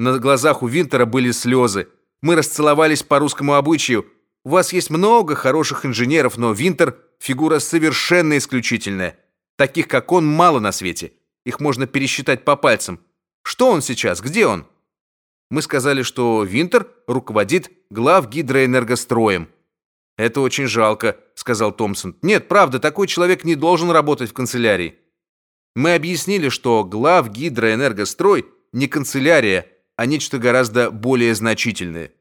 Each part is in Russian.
На глазах у Винтера были слезы. Мы расцеловались по русскому обычаю. У вас есть много хороших инженеров, но Винтер фигура совершенно исключительная. Таких, как он, мало на свете. Их можно пересчитать по пальцам. Что он сейчас? Где он? Мы сказали, что Винтер руководит главгидроэнергостроем. Это очень жалко, сказал Томпсон. Нет, правда, такой человек не должен работать в канцелярии. Мы объяснили, что главгидроэнергострой не канцелярия, а нечто гораздо более значительное.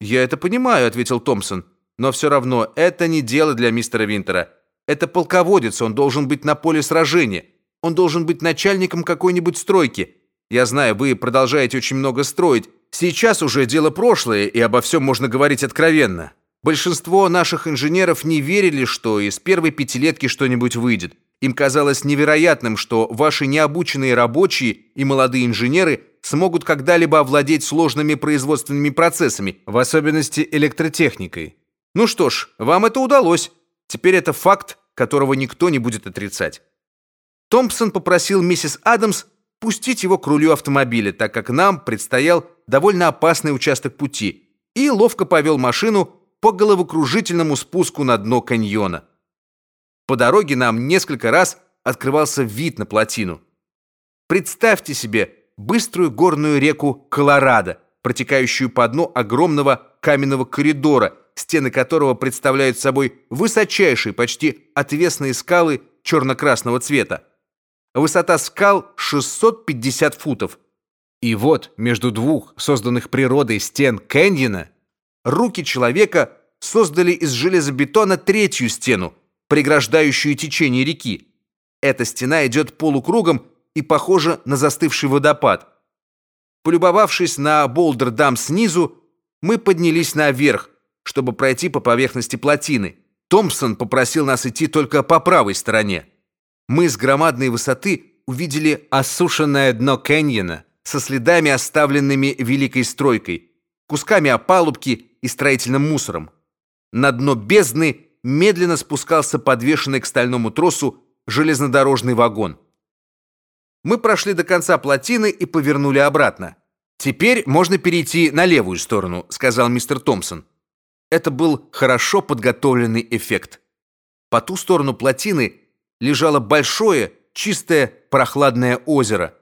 Я это понимаю, ответил Томпсон. Но все равно это не дело для мистера Винтера. Это полководец, он должен быть на поле сражения. Он должен быть начальником какой-нибудь стройки. Я знаю, вы продолжаете очень много строить. Сейчас уже дело прошлое, и обо всем можно говорить откровенно. Большинство наших инженеров не верили, что из первой пятилетки что-нибудь выйдет. Им казалось невероятным, что ваши необученные рабочие и молодые инженеры смогут когда-либо овладеть сложными производственными процессами, в особенности электротехникой. Ну что ж, вам это удалось. Теперь это факт, которого никто не будет отрицать. Томпсон попросил миссис Адамс пустить его к рулю автомобиля, так как нам предстоял довольно опасный участок пути, и ловко повел машину по головокружительному спуску на дно каньона. По дороге нам несколько раз открывался вид на плотину. Представьте себе быструю горную реку Колорадо, протекающую по дну огромного каменного коридора, стены которого представляют собой высочайшие, почти отвесные скалы черно-красного цвета. Высота скал 650 футов. И вот между двух созданных природой стен каньона руки человека создали из железобетона третью стену, преграждающую течение реки. Эта стена идет полукругом и похожа на застывший водопад. Полюбовавшись на Болдер-дам снизу, мы поднялись наверх, чтобы пройти по поверхности плотины. Томпсон попросил нас идти только по правой стороне мы с громадной высоты увидели осушенное дно каньона со следами, оставленными великой стройкой, кусками опалубки и строительным мусором. На дно бездны медленно спускался подвешенный к стальному тросу железнодорожный вагон. Мы прошли до конца плотины и повернули обратно. Теперь можно перейти на левую сторону, сказал мистер Томпсон. Это был хорошо подготовленный эффект. По ту сторону плотины лежало большое, чистое, прохладное озеро.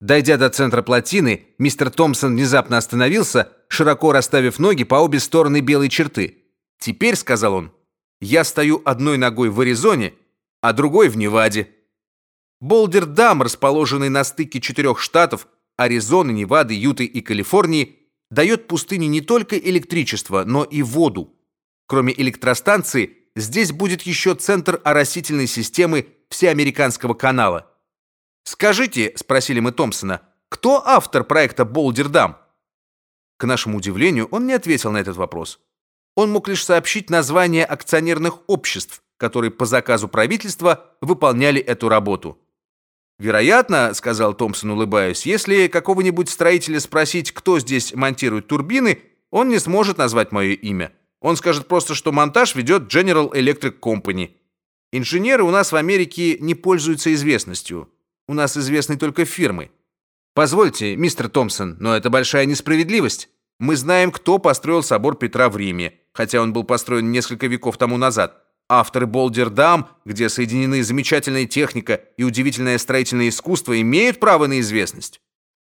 Дойдя до центра плотины, мистер Томпсон внезапно остановился, широко расставив ноги по обе стороны белой черты. "Теперь", сказал он, "я стою одной ногой в Аризоне, а другой в Неваде". Болдер-Дам, расположенный на стыке четырех штатов Аризоны, Невады, Юты и Калифорнии, дает пустыне не только электричество, но и воду. Кроме электростанции, здесь будет еще центр оросительной системы всеамериканского канала. Скажите, спросили мы Томпсона, кто автор проекта Болдер-Дам? К нашему удивлению, он не ответил на этот вопрос. Он мог лишь сообщить названия акционерных обществ, которые по заказу правительства выполняли эту работу. Вероятно, сказал Томпсон, улыбаясь, если какого-нибудь строителя спросить, кто здесь монтирует турбины, он не сможет назвать мое имя. Он скажет просто, что монтаж ведет General Electric Company. Инженеры у нас в Америке не пользуются известностью. У нас известны только фирмы. Позвольте, мистер Томпсон, но это большая несправедливость. Мы знаем, кто построил собор Петра в Риме, хотя он был построен несколько веков тому назад. Авторы Болдер-Дам, где соединены замечательная техника и удивительное строительное искусство, имеют право на известность.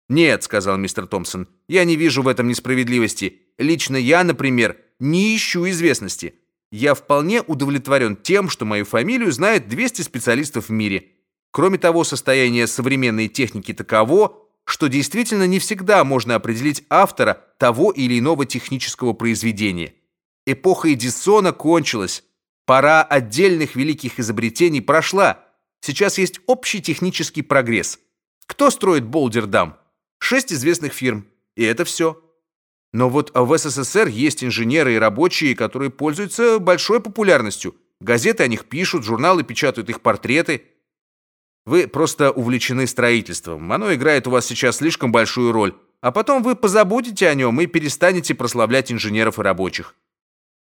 Нет, сказал мистер Томпсон. Я не вижу в этом несправедливости. Лично я, например, не ищу известности. Я вполне удовлетворен тем, что мою фамилию знает 200 специалистов в мире. Кроме того, состояние современной техники таково, что действительно не всегда можно определить автора того или иного технического произведения. Эпоха Эдисона кончилась. Пора отдельных великих изобретений прошла. Сейчас есть общий технический прогресс. Кто строит Болдер-дам? Шесть известных фирм. И это все. Но вот в СССР есть инженеры и рабочие, которые пользуются большой популярностью. Газеты о них пишут, журналы печатают их портреты. Вы просто увлечены строительством. Оно играет у вас сейчас слишком большую роль. А потом вы позабудете о нем и перестанете прославлять инженеров и рабочих.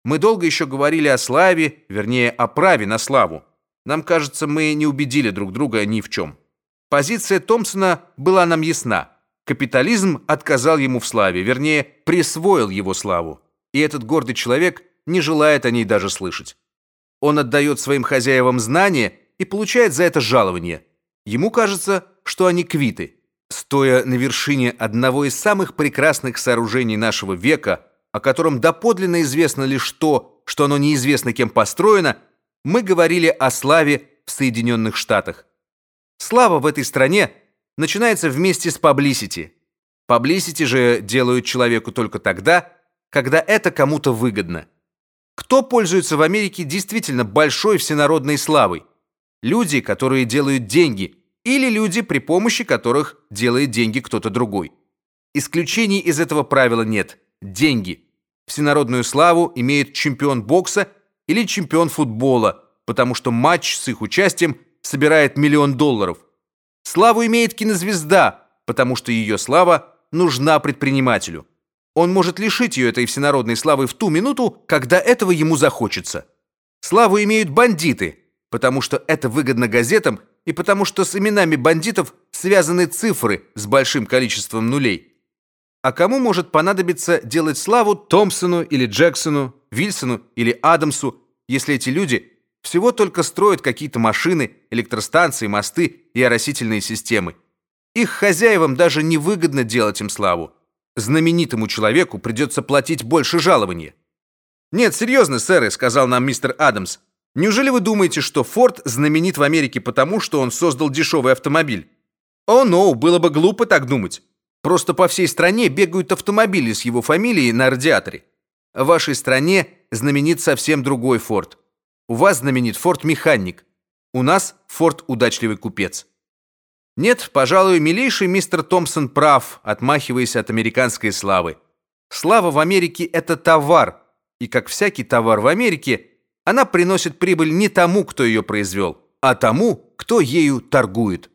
Мы долго еще говорили о славе, вернее, о праве на славу. Нам кажется, мы не убедили друг друга ни в чем. Позиция Томпсона была нам ясна. капитализм отказал ему в славе, вернее, присвоил его славу. И этот гордый человек не желает о ней даже слышать. Он отдает своим хозяевам знания и получает за это жалование. Ему кажется, что они квиты. Стоя на вершине одного из самых прекрасных сооружений нашего века, о котором доподлинно известно лишь то, что оно неизвестно кем построено, мы говорили о славе в Соединенных Штатах. Слава в этой стране начинается вместе с publicity. Publicity же делают человеку только тогда, когда это кому-то выгодно. Кто пользуется в Америке действительно большой всенародной славой? Люди, которые делают деньги, или люди, при помощи которых делает деньги кто-то другой. Исключений из этого правила нет. Деньги. Всенародную славу имеет чемпион бокса или чемпион футбола, потому что матч с их участием собирает миллион долларов. Славу имеет кинозвезда, потому что ее слава нужна предпринимателю. Он может лишить ее этой всенародной славы в ту минуту, когда этого ему захочется. Славу имеют бандиты, потому что это выгодно газетам и потому что с именами бандитов связаны цифры с большим количеством нулей. А кому может понадобиться делать славу Томпсону или Джексону, Вильсону или Адамсу, если эти люди всего только строят какие-то машины, электростанции, мосты и оросительные системы? Их хозяевам даже не выгодно делать им славу. Знаменитому человеку придется платить больше жалования. Нет, серьезно, сэр, сказал нам мистер Адамс. Неужели вы думаете, что Форд знаменит в Америке потому, что он создал дешевый автомобиль? О, no, было бы глупо так думать. Просто по всей стране бегают автомобили с его фамилией на радиаторе. В вашей стране знаменит совсем другой Форд. У вас знаменит Форд механик. У нас Форд удачливый купец. Нет, пожалуй, милейший мистер Томпсон прав, отмахиваясь от американской славы. Слава в Америке это товар, и как всякий товар в Америке, она приносит прибыль не тому, кто ее произвел, а тому, кто ею торгует.